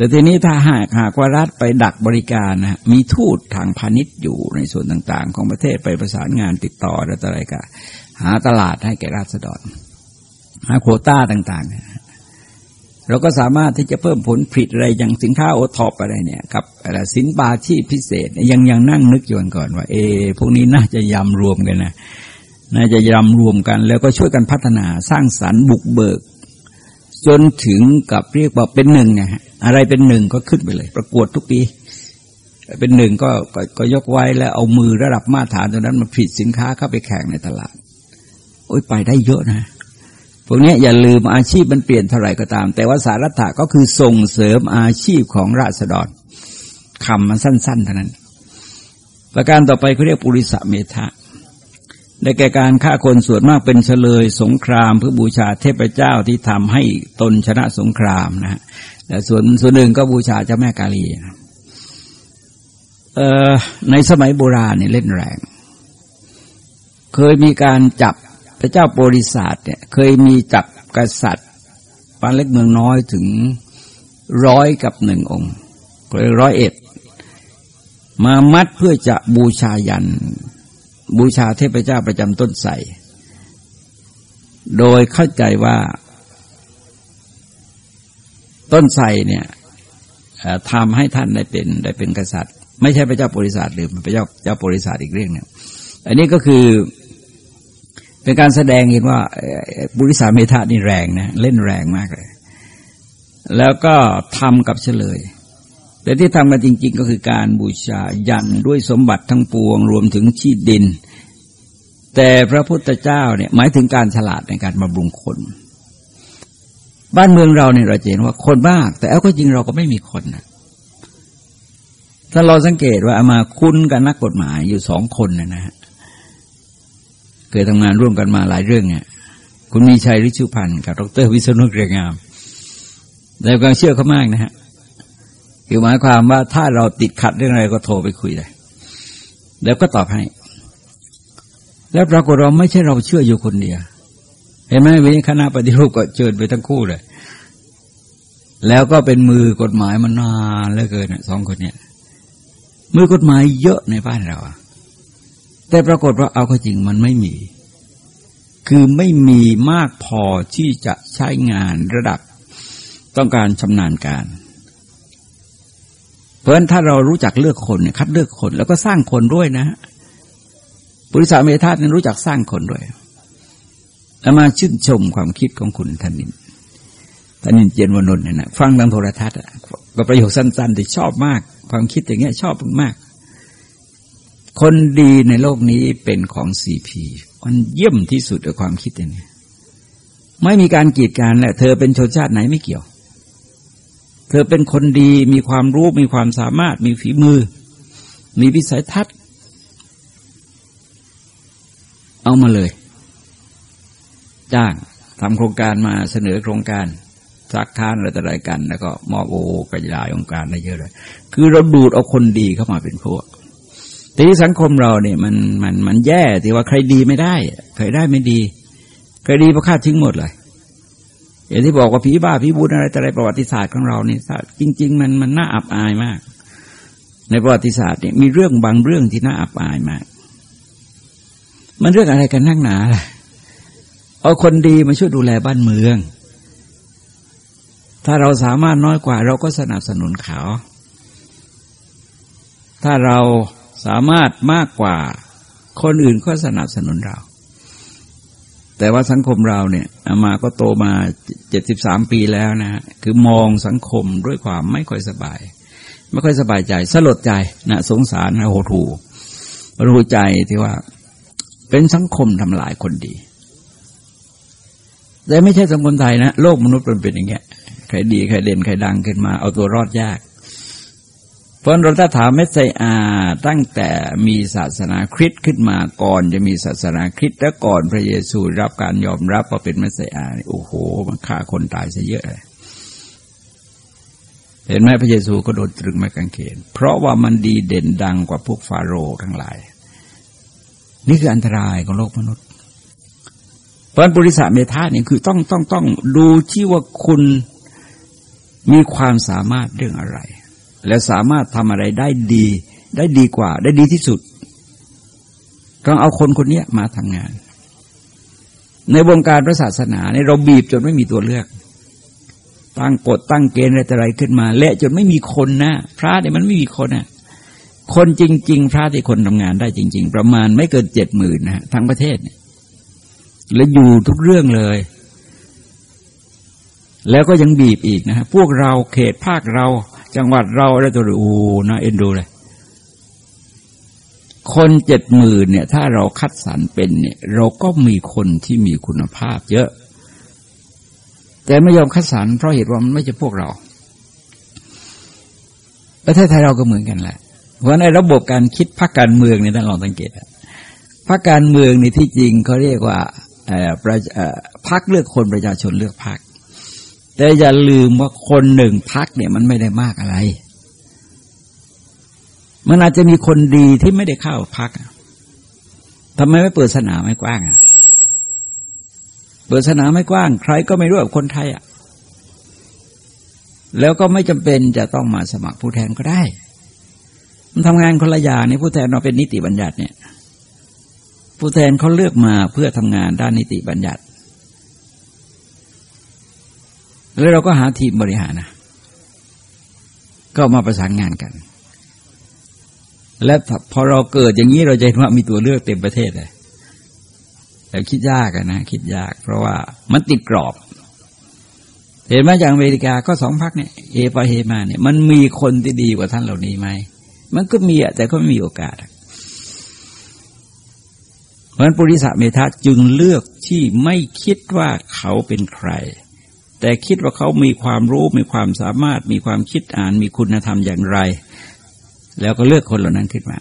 แต่ทีนี้ถ้าหากหากว่ารัฐไปดักบริการนะมีทูตทางพาณิชย์อยู่ในส่วนต่าง ๆ ของประเทศไปประสานงานติดต่ออะไรกันหาตลาดให้แก่ราษฎรหาโควต้าต่าง ๆ เราก็สามารถที่จะเพิ่มผลผลิตอะไรอย่างสินค้าโอท็อปอะไรเนี่ยกับสินบาชีพพิเศษ ยังยังนั่งนึกอยู่ก่อนว่า เอ พวกนี้น่าจะยำรวมกันนะน่าจะยำรวมกัน แล้วก็ช่วยกันพัฒนาสร้างสรรค์บุกเบิก จนถึงกับเรียกว่าเป็นหนึ่งไงอะไรเป็นหนึ่งก็ขึ้นไปเลย ประกวดทุกปี เป็นหนึ่งก็ก็ยกไว้แล้วเอามือระดับมาตรฐานตรงนั้นมาผลิตสินค้าเข้าไปแข่งในตลาด โอ้ยไปได้เยอะนะพวกนี้อย่าลืมอาชีพมันเปลี่ยนเท่าไหร่ก็ตาม แต่ว่าสารัตะก็คือส่งเสริมอาชีพของราษฎรคำมันสั้นๆเท่านั้น ประการต่อไปเขาเรียกปุริสเมธะ ได้แก่การฆ่าคนส่วนมากเป็นเฉลยสงคราม เพื่อบูชาเทพเจ้าที่ทำให้ตนชนะสงครามนะฮะแต่ส่วนส่วนหนึ่งก็บูชาเจ้าแม่กาลีนะในสมัยโบราณเนี่ยเล่นแรง เคยมีการจับพระเจ้าโปริศาสเนี่ยเคยมีจับกษัตริย์ปานเล็กเมืองน้อยถึงร้อยกับหนึ่งองค์เลยร้อยเอ็ดมามัดเพื่อจะบูชายัน บูชาเทพเจ้าประจำต้นใสโดยเข้าใจว่า ต้นไทรเนี่ยทำให้ท่านได้เป็นได้เป็นกษัตริย์ ไม่ใช่พระเจ้าโปริศาสหรือพระเจ้าเจ้าโปริศาสอีกเรื่องหนึ่งอันนี้ก็คือเป็นการแสดงเห็นว่าบุริสาเมธานี่แรงนะเล่นแรงมากเลย แล้วก็ทำกับเฉลย แต่ที่ทำกันจริง ๆ ก็คือการบูชายันด้วยสมบัติทั้งปวง รวมถึงชีดิน แต่พระพุทธเจ้าเนี่ยหมายถึงการฉลาดในการบำรุงคน บ้านเมืองเราเนี่ยเราเห็นว่าคนมาก แต่เอาก็จริงเราก็ไม่มีคนนะถ้าเราสังเกตว่ามาคุ้นกับนักกฎหมายอยู่สองคนนะฮะเคยทำงานร่วมกันมาหลายเรื่องเนี่ยคุณมีชัยริชุพันธ์กับดรวิศนุเกรียงามแต่ความเชื่อเขามากนะฮะ คือหมายความว่าถ้าเราติดขัดเรื่องอะไรก็โทรไปคุยเลยแล้วก็ตอบให้ แล้วปรากฏเราไม่ใช่เราเชื่ออยู่คนเดียว เห็นไหมวิคณะปฏิรูปก็เชิญไปทั้งคู่เลย แล้วก็เป็นมือกฎหมายมานานเหลือเกินสองคนเนี้ยมือกฎหมายเยอะในบ้านเราแต่ปรากฏว่าเอาก็จริงมันไม่มี คือไม่มีมากพอที่จะใช้งานระดับต้องการชำนาญการ เพราะฉะนั้นถ้าเรารู้จักเลือกคนเนี่ยคัดเลือกคนแล้วก็สร้างคนด้วยนะบริษัทเมธาเนี่ยรู้จักสร้างคนด้วยแล้วมาชื่นชมความคิดของคุณธนินธนินเจนวนนท์เนี่ยนะฟังทางโทรทัศน์ก็ประโยคสั้นๆที่ชอบมาก ความคิดอย่างเงี้ยชอบมาก คนดีในโลกนี้เป็นของซีพีมันเยี่ยมที่สุดกับความคิดอย่างนี้ไม่มีการกีดกันแหละเธอเป็นชนชาติไหนไม่เกี่ยว เธอเป็นคนดีมีความรู้มีความสามารถมีฝีมือ มีวิสัยทัศน์ เอามาเลย จ้างทำโครงการมาเสนอโครงการสักค้านอะไรต่ออะไรกัน แล้วก็มอบโอกระจายองค์การได้เยอะเลย คือเราดูดเอาคนดีเข้ามาเป็นพวกแต่ที่สังคมเราเนี่ยมันมันมันแย่ที่ว่าใครดีไม่ได้ ใครได้ไม่ดี ใครดีประคาดทิ้งหมดเลย อย่างที่บอกว่าผีบ้าผีบุญอะไรแต่อะไรประวัติศาสตร์ของเราเนี่ยจริง ๆ มันมันน่าอับอายมาก ในประวัติศาสตร์เนี่ยมีเรื่องบางเรื่องที่น่าอับอายมาก มันเรื่องอะไรกันนักหนาล่ะเอาคนดีมาช่วยดูแลบ้านเมือง ถ้าเราสามารถน้อยกว่า เราก็สนับสนุนเขา ถ้าเราสามารถมากกว่า คนอื่นก็สนับสนุนเรา แต่ว่าสังคมเราเนี่ยมาก็โตมาเจ็ดสิบสามปีแล้วนะ คือมองสังคมด้วยความไม่ค่อยสบาย ไม่ค่อยสบายใจ สลดใจนะสงสารนะโหทูรู้ใจที่ว่า เป็นสังคมทำลายคนดี แต่ไม่ใช่สังคมไทยนะ โลกมนุษย์มันเป็นอย่างเงี้ยใครดีใครเด่นใครดังขึ้นมา เอาตัวรอดยาก เพราะเราถ้าถาม Messiah ตั้งแต่มีศาสนาคริสต์ขึ้นมาก่อนจะมีศาสนาคริสต์และก่อนพระเยซูรับการยอมรับว่าเป็น Messiah โอ้โห มันฆ่าคนตายซะเยอะเลยเห็นไหมพระเยซูก็โดนตรึงไม้กางเขน เพราะว่ามันดีเด่นดังกว่าพวกฟาโรห์ทั้งหลาย นี่คืออันตรายของโลกมนุษย์ เพราะบริษัทเมธาเนี่ยคือต้องต้องต้องดูที่ว่าคุณมีความสามารถเรื่องอะไร และสามารถทำอะไรได้ดี ได้ดีกว่า ได้ดีที่สุดต้องเอาคนคนนี้มาทำงาน ในวงการพระศาสนาเนี่ยเราบีบจนไม่มีตัวเลือก ตั้งกฎตั้งเกณฑ์อะไรอะไรขึ้นมา และ จนไม่มีคนนะพระเนี่ยมันไม่มีคนนะคนจริง ๆ พระที่คนทำงานได้จริง ๆ ประมาณไม่เกินเจ็ดหมื่นนะทั้งประเทศเนี่ยและอยู่ทุกเรื่องเลย แล้วก็ยังบีบอีกนะฮะพวกเราเขตภาคเรา จังหวัดเราแล้วตัวอูนะเอ็นดูเลย คนเจ็ดหมื่นเนี่ย ถ้าเราคัดสรรเป็นเนี่ย เราก็มีคนที่มีคุณภาพเยอะ แต่ไม่ยอมคัดสรรเพราะเหตุว่ามันไม่ใช่พวกเรา ประเทศไทยเราก็เหมือนกันแหละ เพราะในระบบการคิดพรรคการเมืองเนี่ยท่านลองสังเกตพรรคการเมืองในที่จริงเขาเรียกว่าพรรคเลือกคนประชาชนเลือกพรรค แต่อย่าลืมว่าคนหนึ่งพักเนี่ยมันไม่ได้มากอะไร มันอาจจะมีคนดีที่ไม่ได้เข้าพักทำไมไม่เปิดสนามไม่กว้างอะเปิดสนามไม่กว้าง ใครก็ไม่รู้กับคนไทยอะแล้วก็ไม่จำเป็นจะต้องมาสมัครผู้แทนก็ได้ มันทำงานคนละอย่างนี่ผู้แทนเราเป็นนิติบัญญัติเนี่ย ผู้แทนเขาเลือกมาเพื่อทำงานด้านนิติบัญญัติ แล้วเราก็หาทีมบริหารนะก็มาประสานงานกัน และพอเราเกิดอย่างนี้เราจะเห็นว่ามีตัวเลือกเต็มประเทศเลยแต่คิดยากนะ คิดยาก เพราะว่ามันติดกรอบ เห็นไหมอย่างอเมริกาก็สองพักเนี่ยเอปาเฮมาเนี่ยมันมีคนที่ดีกว่าท่านเหล่านี้ไหมมันก็มีอะแต่ก็ไม่มีโอกาสเพราะฉะนั้นปุริสะเมธาจึงเลือกที่ไม่คิดว่าเขาเป็นใคร แต่คิดว่าเขามีความรู้มีความสามารถมีความคิดอ่านมีคุณธรรมอย่างไร แล้วก็เลือกคนเหล่านั้นขึ้นมา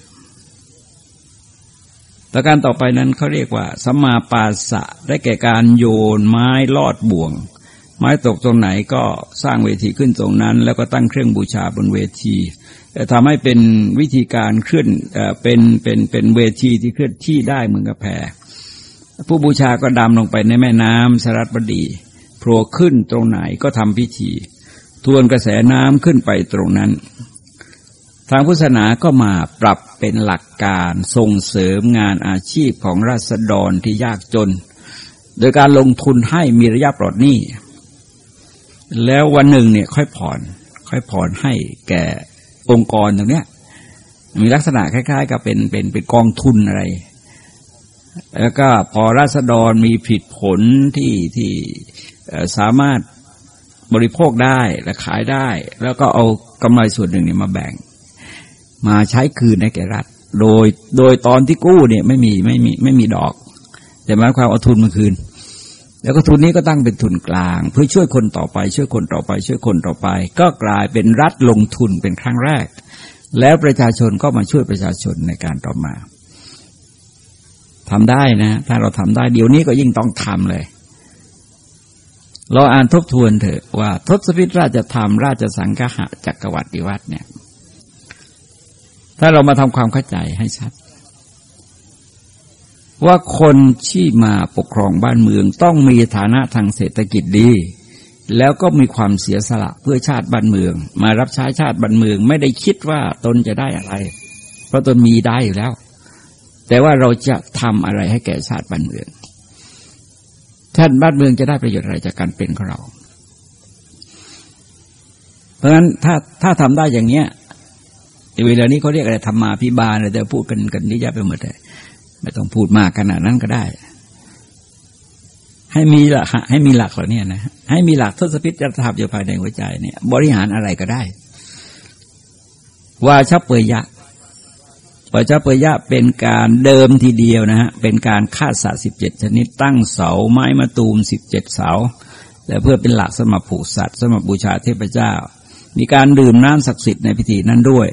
ประการต่อไปนั้นเขาเรียกว่าสัมมาปาสะได้แก่การโยนไม้ลอดบ่วง ไม้ตกตรงไหนก็สร้างเวทีขึ้นตรงนั้น แล้วก็ตั้งเครื่องบูชาบนเวทีทำให้เป็นวิธีการเคลื่อนเป็นเป็นเป็นเวทีที่เคลื่อนที่ได้เหมือนกับแพผู้บูชาก็ดำลงไปในแม่น้ำสรัตบดี โผล่ขึ้นตรงไหนก็ทำพิธี ทวนกระแสน้ำขึ้นไปตรงนั้น ทางพุทธศาสนาก็มาปรับเป็นหลักการส่งเสริมงานอาชีพของราษฎรที่ยากจน โดยการลงทุนให้มีระยะปลอดหนี้ แล้ววันหนึ่งเนี่ยค่อยผ่อน ค่อยผ่อนให้แก่องค์กรตรงเนี้ยมีลักษณะคล้าย ๆ กับเป็นเป็นเป็นกองทุนอะไร แล้วก็พอราษฎรมีผิดผลที่ที่ สามารถบริโภคได้และขายได้ แล้วก็เอากำไรส่วนหนึ่งเนี่ยมาแบ่ง มาใช้คืนในแก่รัฐ โดยโดยตอนที่กู้เนี่ยไม่มีไม่มีไม่มีดอก แต่หมายความเอาทุนมาคืน แล้วก็ทุนนี้ก็ตั้งเป็นทุนกลาง เพื่อช่วยคนต่อไป ช่วยคนต่อไป ช่วยคนต่อไป ก็กลายเป็นรัฐลงทุนเป็นครั้งแรก แล้วประชาชนก็มาช่วยประชาชนในการต่อมาทำได้นะ ถ้าเราทำได้เดี๋ยวนี้ก็ยิ่งต้องทำเลย เราอ่านทบทวนเถอะว่าทศพิธราชธรรมราชสังฆะจักรวรรดิวัตเนี่ย ถ้าเรามาทำความเข้าใจให้ชัด ว่าคนที่มาปกครองบ้านเมืองต้องมีฐานะทางเศรษฐกิจดี แล้วก็มีความเสียสละเพื่อชาติบ้านเมือง มารับใช้ชาติบ้านเมือง ไม่ได้คิดว่าตนจะได้อะไร เพราะตนมีได้อยู่แล้ว แต่ว่าเราจะทำอะไรให้แก่ชาติบ้านเมือง ท่านบ้านเมืองจะได้ประโยชน์อะไรจากการเป็นของเรา เพราะฉะนั้นถ้าถ้าทำได้อย่างเนี้ยเวลานี้เขาเรียกอะไรธรรมาพิบาลอะไรแต่พูดกันกันนี่ยะไปหมดเลยไม่ต้องพูดมากขนาดนั้นก็ได้ ให้มีหลักให้มีหลักเหล่านี้นะให้มีหลักทศพิษจะทำอยู่ภายในหัวใจเนี่ย บริหารอะไรก็ได้ว่าชับเปยยะ ปัจจเปยะเป็นการเดิมทีเดียวนะฮะเป็นการฆ่าสัตว์สิบเจ็ดชนิดตั้งเสาไม้มะตูมสิบเจ็ดเสาและเพื่อเป็นหลักสมบผูกสัตว์สมบบูชาเทพเจ้า มีการดื่มน้ำศักดิ์สิทธิ์ในพิธีนั้นด้วย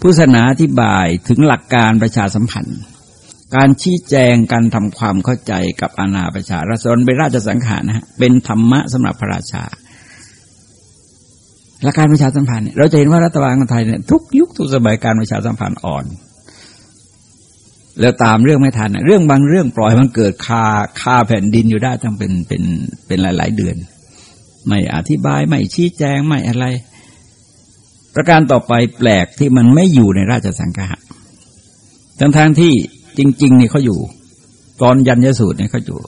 ผู้ศาสนาอธิบายถึงหลักการประชาสัมพันธ์ การชี้แจงการทำความเข้าใจกับอาณาประชาราษฎรเป็นราชสังขารนะฮะเป็นธรรมะสำหรับพระราชาหลักการประชาสัมพันธ์เราจะเห็นว่ารัฐบาลไทยเนี่ยทุกยุคทุกสมัยการประชาสัมพันธ์อ่อน แล้วตามเรื่องไม่ทันเรื่องบางเรื่องปล่อยมันเกิดคาคาแผ่นดินอยู่ได้ตั้งเป็นเป็นเป็นหลาย ๆ เดือน ไม่อธิบายไม่ชี้แจงไม่อะไร ประการต่อไปแปลกที่มันไม่อยู่ในราชสังฆะทั้งทางที่จริง ๆ นี่เขาอยู่ ตอนยันยสูตรเนี่ยเขาอยู่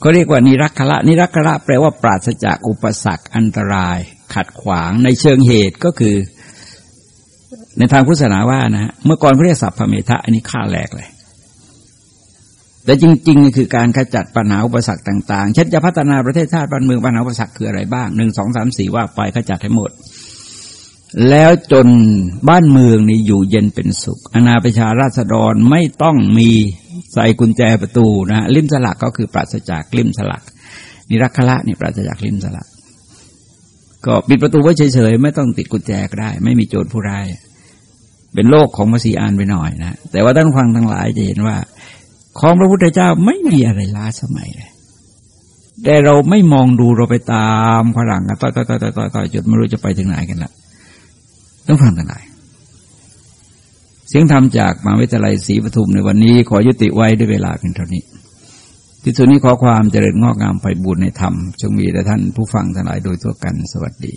เขาเรียกว่านิรักขละนิรักขละแปลว่าปราศจากอุปสรรคอันตราย ขัดขวางในเชิงเหตุก็คือ ในทางพุทธศาสนาว่านะ เมื่อก่อนเขาเรียกสัพพเมทะอันนี้ฆ่าแหลกเลย แต่จริงๆคือการขจัดปัญหาอุปสรรคต่างๆ เช่นจะพัฒนาประเทศชาติบ้านเมืองปัญหาอุปสรรคคืออะไรบ้างหนึ่งสองสามสี่ว่าไปขจัดให้หมด แล้วจนบ้านเมืองนี่อยู่เย็นเป็นสุข อนาประชาราษฎรไม่ต้องมีใส่กุญแจประตูนะ ลิมสลักก็คือปราศจากลิมสลักนิรักขละนี่ปราศจากลิมสลัก ก็ปิดประตูไว้เฉยๆไม่ต้องติดกุญแจก็ได้ ไม่มีโจรผู้ร้าย เป็นโลกของมัสีอานไปหน่อยนะแต่ว่าท่านฟังทั้งหลายจะเห็นว่า ของพระพุทธเจ้าไม่มีอะไรล้าสมัยเลยแต่เราไม่มองดูเราไปตามฝรั่งกันต่อยต่อยต่อยต่อยต่อยจนไม่รู้จะไปถึงไหนกันละต้องฟังทั้งหลายเสียงธรรมจากมหาวิทยาลัยศรีปทุมในวันนี้ขอยุติไว้ด้วยเวลาเพียงเท่านี้ ที่สุดนี้ขอความเจริญงอกงามไปบุญในธรรมจงมีแด่ท่านผู้ฟังทั้งหลายโดยทั่วกันสวัสดี